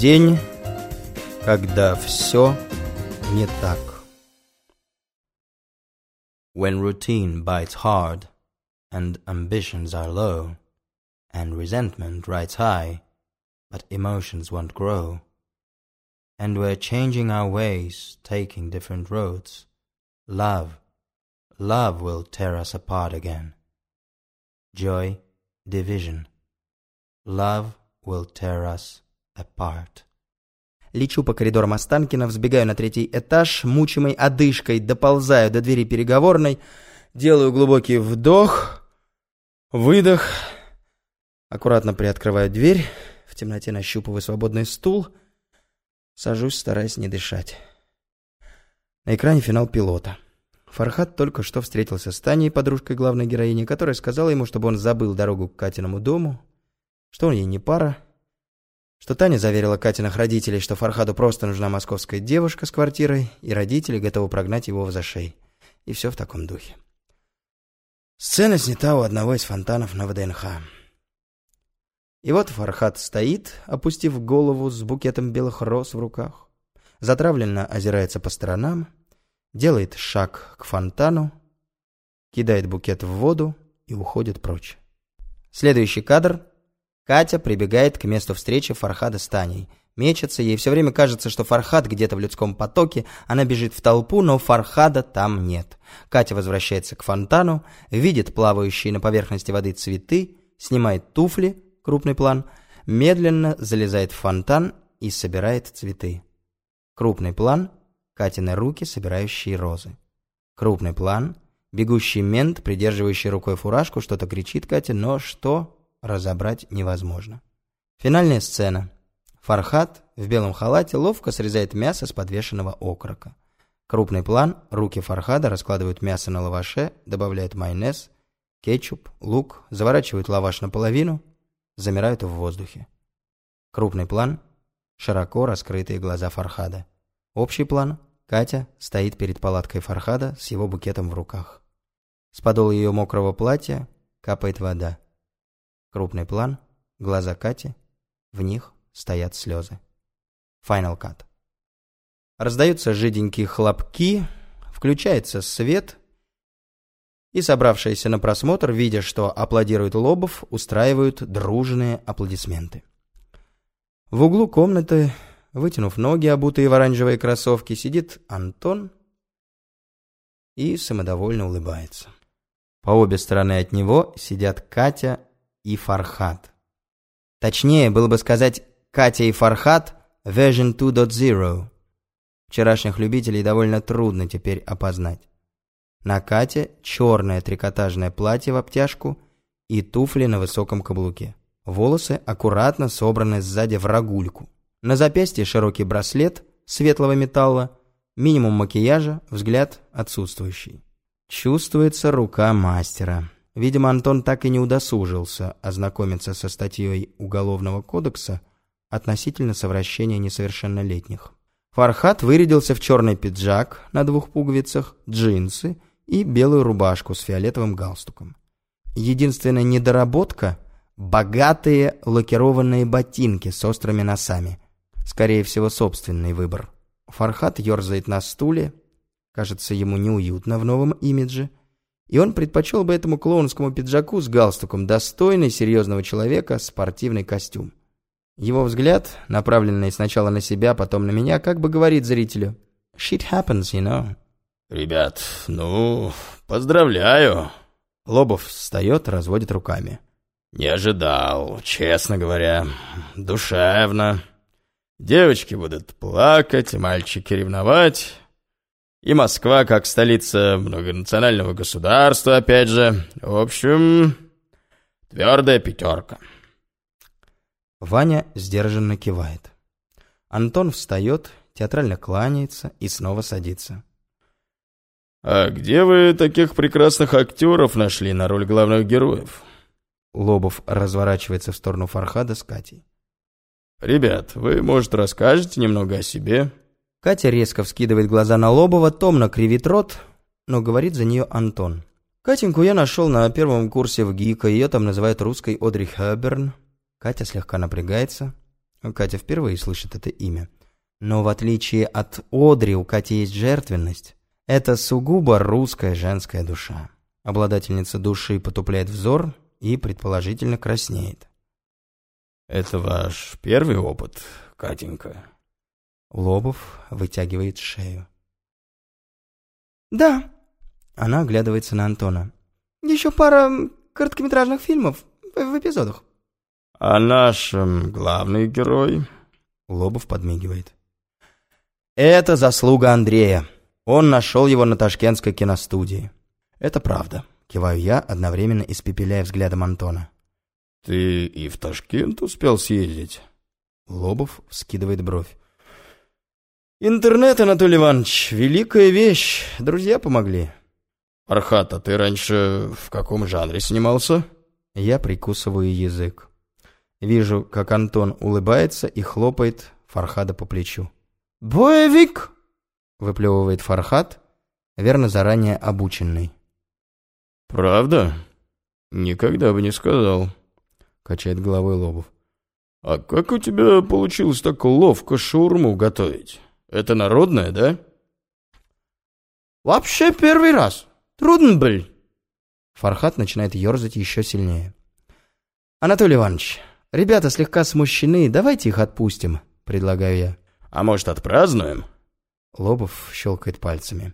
день, когда все не так. When routine bites hard, and ambitions are low, and resentment rides high, but emotions won't grow, and we're changing our ways, taking different roads, love, love will tear us apart again. Joy, division. Love will tear us apart. Лечу по коридорам Останкина, взбегаю на третий этаж, мучимой одышкой, доползаю до двери переговорной, делаю глубокий вдох, выдох, аккуратно приоткрываю дверь, в темноте нащупываю свободный стул, сажусь, стараясь не дышать. На экране финал пилота. Фархат только что встретился с Таней, подружкой главной героини, которая сказала ему, чтобы он забыл дорогу к Катиному дому, что он ей не пара, что Таня заверила Катиных родителей, что Фархаду просто нужна московская девушка с квартирой, и родители готовы прогнать его в зашей. И все в таком духе. Сцена снята у одного из фонтанов на ВДНХ. И вот Фархад стоит, опустив голову с букетом белых роз в руках, затравленно озирается по сторонам, делает шаг к фонтану, кидает букет в воду и уходит прочь. Следующий кадр Катя прибегает к месту встречи Фархада с Таней. Мечется, ей все время кажется, что Фархад где-то в людском потоке, она бежит в толпу, но Фархада там нет. Катя возвращается к фонтану, видит плавающие на поверхности воды цветы, снимает туфли, крупный план, медленно залезает в фонтан и собирает цветы. Крупный план – Катины руки, собирающие розы. Крупный план – бегущий мент, придерживающий рукой фуражку, что-то кричит Кате, но что разобрать невозможно. Финальная сцена. Фархат в белом халате ловко срезает мясо с подвешенного окорока. Крупный план. Руки Фархада раскладывают мясо на лаваше, добавляют майонез, кетчуп, лук, заворачивают лаваш наполовину, замирают в воздухе. Крупный план. Широко раскрытые глаза Фархада. Общий план. Катя стоит перед палаткой Фархада с его букетом в руках. С подола ее мокрого платья капает вода. Крупный план, глаза Кати, в них стоят слезы. Final Cut. Раздаются жиденькие хлопки, включается свет, и собравшиеся на просмотр, видя, что аплодирует Лобов, устраивают дружные аплодисменты. В углу комнаты, вытянув ноги, обутые в оранжевые кроссовки, сидит Антон и самодовольно улыбается. По обе стороны от него сидят Катя и Фархат. Точнее, было бы сказать Катя и Фархат Version 2.0. Вчерашних любителей довольно трудно теперь опознать. На Кате черное трикотажное платье в обтяжку и туфли на высоком каблуке. Волосы аккуратно собраны сзади в рогульку. На запястье широкий браслет светлого металла, минимум макияжа, взгляд отсутствующий. Чувствуется рука мастера. Видимо, Антон так и не удосужился ознакомиться со статьей Уголовного кодекса относительно совращения несовершеннолетних. Фархат вырядился в черный пиджак на двух пуговицах, джинсы и белую рубашку с фиолетовым галстуком. Единственная недоработка – богатые лакированные ботинки с острыми носами. Скорее всего, собственный выбор. Фархат ерзает на стуле, кажется, ему неуютно в новом имидже – и он предпочел бы этому клоунскому пиджаку с галстуком достойный серьезного человека спортивный костюм. Его взгляд, направленный сначала на себя, потом на меня, как бы говорит зрителю «Shit happens, you know». «Ребят, ну, поздравляю». Лобов встает, разводит руками. «Не ожидал, честно говоря. Душевно. Девочки будут плакать, мальчики ревновать. И Москва как столица многонационального государства, опять же. В общем, твердая пятерка. Ваня сдержанно кивает. Антон встает, театрально кланяется и снова садится. «А где вы таких прекрасных актеров нашли на роль главных героев?» Лобов разворачивается в сторону Фархада с Катей. «Ребят, вы, может, расскажете немного о себе?» Катя резко вскидывает глаза на Лобова, томно кривит рот, но говорит за нее Антон. Катеньку я нашел на первом курсе в ГИКа, ее там называют русской Одри Хэберн. Катя слегка напрягается. Катя впервые слышит это имя. Но в отличие от Одри у Кати есть жертвенность. Это сугубо русская женская душа. Обладательница души потупляет взор и, предположительно, краснеет. «Это ваш первый опыт, Катенька?» Лобов вытягивает шею. «Да». Она оглядывается на Антона. «Еще пара короткометражных фильмов в эпизодах». «А наш главный герой?» Лобов подмигивает. «Это заслуга Андрея. Он нашел его на ташкентской киностудии». «Это правда», — киваю я, одновременно испепеляя взглядом Антона. «Ты и в Ташкент успел съездить?» Лобов вскидывает бровь. «Интернет, Анатолий Иванович, великая вещь. Друзья помогли». «Архат, а ты раньше в каком жанре снимался?» Я прикусываю язык. Вижу, как Антон улыбается и хлопает Фархада по плечу. «Боевик!» — выплевывает Фархад, верно заранее обученный. «Правда? Никогда бы не сказал», — качает головой Лобов. «А как у тебя получилось так ловко шаурму готовить? Это народное, да?» «Вообще первый раз. Трудно был». Фархат начинает ерзать еще сильнее. «Анатолий Иванович, ребята слегка смущены, давайте их отпустим», — предлагаю я. «А может, отпразднуем?» Лобов щелкает пальцами.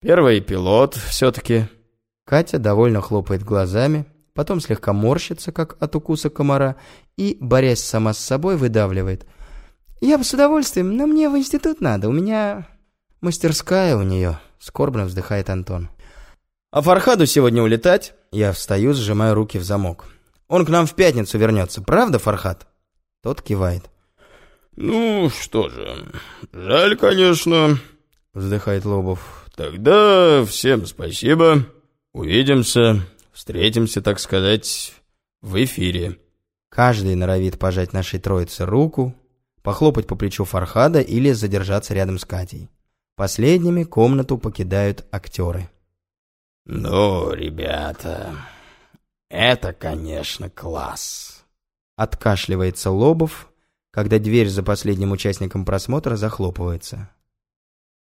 «Первый пилот все-таки». Катя довольно хлопает глазами, потом слегка морщится, как от укуса комара, и, борясь сама с собой, выдавливает. «Я бы с удовольствием, но мне в институт надо, у меня мастерская у нее», — скорбно вздыхает Антон. «А Фархаду сегодня улетать?» Я встаю, сжимаю руки в замок. «Он к нам в пятницу вернется, правда, Фархад?» Тот кивает. «Ну, что же, жаль, конечно», — вздыхает Лобов. «Тогда всем спасибо. Увидимся, встретимся, так сказать, в эфире». Каждый норовит пожать нашей троице руку, похлопать по плечу Фархада или задержаться рядом с Катей. Последними комнату покидают актеры. «Ну, ребята, это, конечно, класс!» Откашливается Лобов, когда дверь за последним участником просмотра захлопывается.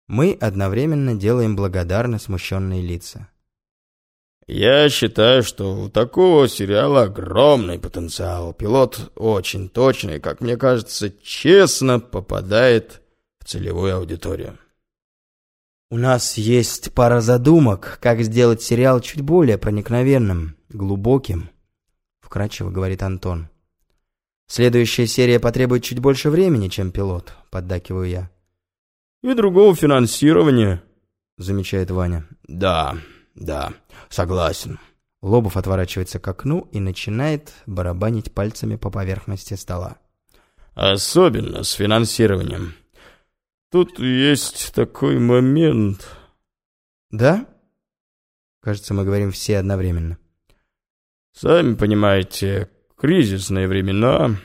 Мы одновременно делаем благодарно смущенные лица. «Я считаю, что у такого сериала огромный потенциал. Пилот очень точный, как мне кажется, честно попадает в целевую аудиторию». У нас есть пара задумок, как сделать сериал чуть более проникновенным, глубоким, вкратчиво говорит Антон. Следующая серия потребует чуть больше времени, чем пилот, поддакиваю я. И другого финансирования, замечает Ваня. Да, да, согласен. Лобов отворачивается к окну и начинает барабанить пальцами по поверхности стола. Особенно с финансированием. Тут есть такой момент. Да? Кажется, мы говорим все одновременно. Сами понимаете, кризисные времена,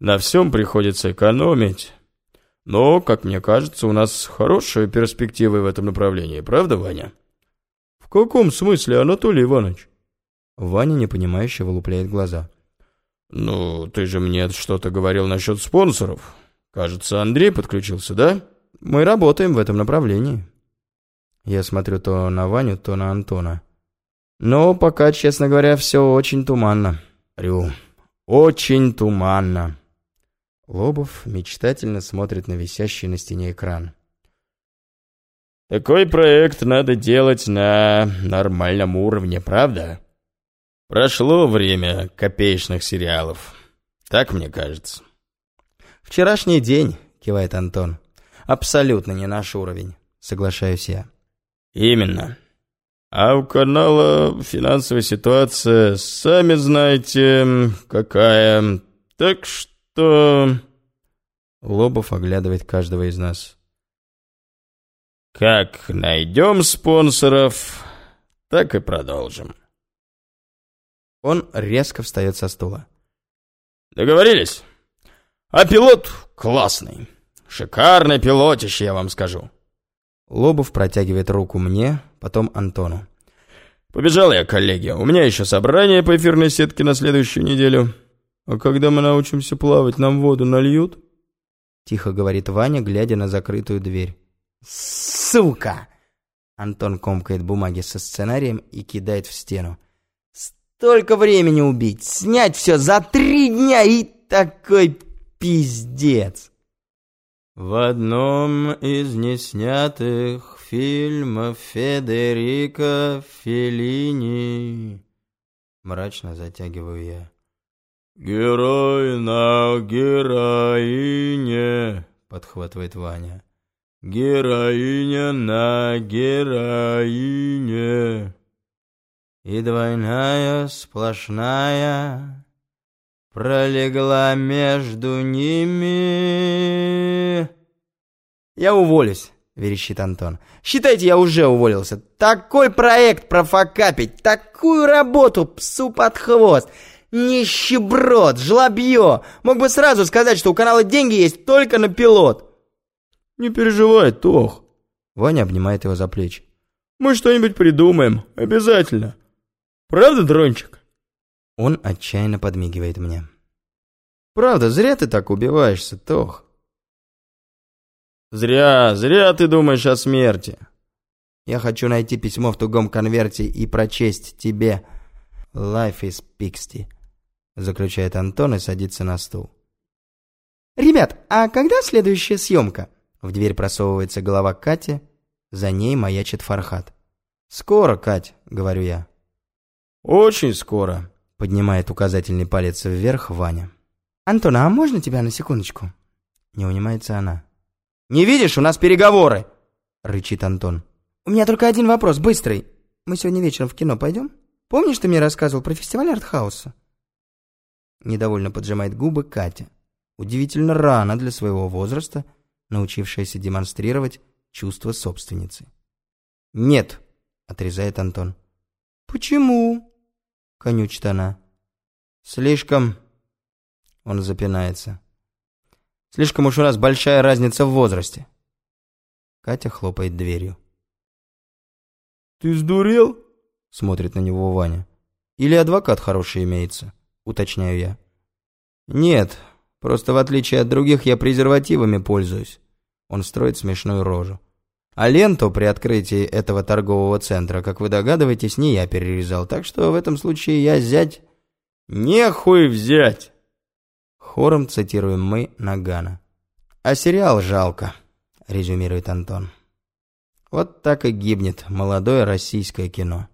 на всем приходится экономить. Но, как мне кажется, у нас хорошие перспективы в этом направлении, правда, Ваня? В каком смысле, Анатолий Иванович? Ваня непонимающе вылупляет глаза. Ну, ты же мне что-то говорил насчет спонсоров. Кажется, Андрей подключился, да? Мы работаем в этом направлении. Я смотрю то на Ваню, то на Антона. Но пока, честно говоря, все очень туманно. Рю, очень туманно. Лобов мечтательно смотрит на висящий на стене экран. Такой проект надо делать на нормальном уровне, правда? Прошло время копеечных сериалов. Так мне кажется. Вчерашний день, кивает Антон. Абсолютно не наш уровень, соглашаюсь я. Именно. А у канала финансовая ситуация, сами знаете, какая. Так что... Лобов оглядывает каждого из нас. Как найдем спонсоров, так и продолжим. Он резко встает со стула. Договорились? А пилот классный. Шикарный пилотище, я вам скажу. Лобов протягивает руку мне, потом Антону. Побежал я, коллеги. У меня еще собрание по эфирной сетке на следующую неделю. А когда мы научимся плавать, нам воду нальют? Тихо говорит Ваня, глядя на закрытую дверь. «Сука!» Антон комкает бумаги со сценарием и кидает в стену. «Столько времени убить! Снять все за три дня и такой пиздец!» В одном из неснятых фильмов Федерико Феллини Мрачно затягиваю я. «Герой на героине», — подхватывает Ваня. «Героиня на героине». И двойная сплошная пролегла между ними. «Я уволюсь», — верещит Антон. «Считайте, я уже уволился. Такой проект профокапить, такую работу псу под хвост. Нищеброд, жлобье. Мог бы сразу сказать, что у канала деньги есть только на пилот». «Не переживай, Тох». Ваня обнимает его за плечи. «Мы что-нибудь придумаем, обязательно. Правда, Дрончик?» Он отчаянно подмигивает мне. «Правда, зря ты так убиваешься, Тох». «Зря, зря ты думаешь о смерти». «Я хочу найти письмо в тугом конверте и прочесть тебе. Life is Pixty», — заключает Антон и садится на стул. «Ребят, а когда следующая съемка?» В дверь просовывается голова Кати, за ней маячит Фархат. «Скоро, Кать», — говорю я. «Очень скоро», — поднимает указательный палец вверх Ваня. «Антон, а можно тебя на секундочку?» Не унимается она. «Не видишь, у нас переговоры!» — рычит Антон. «У меня только один вопрос, быстрый. Мы сегодня вечером в кино пойдем? Помнишь, ты мне рассказывал про фестиваль артхауса?» Недовольно поджимает губы Катя. Удивительно рано для своего возраста, научившаяся демонстрировать чувство собственницы. «Нет», — отрезает Антон. «Почему?» — конючит она. «Слишком...» — он запинается. Слишком уж у нас большая разница в возрасте. Катя хлопает дверью. «Ты сдурел?» — смотрит на него Ваня. «Или адвокат хороший имеется?» — уточняю я. «Нет, просто в отличие от других я презервативами пользуюсь». Он строит смешную рожу. А ленту при открытии этого торгового центра, как вы догадываетесь, не я перерезал, так что в этом случае я зять... «Нехуй взять!» Хором цитируем мы Нагана. «А сериал жалко», — резюмирует Антон. «Вот так и гибнет молодое российское кино».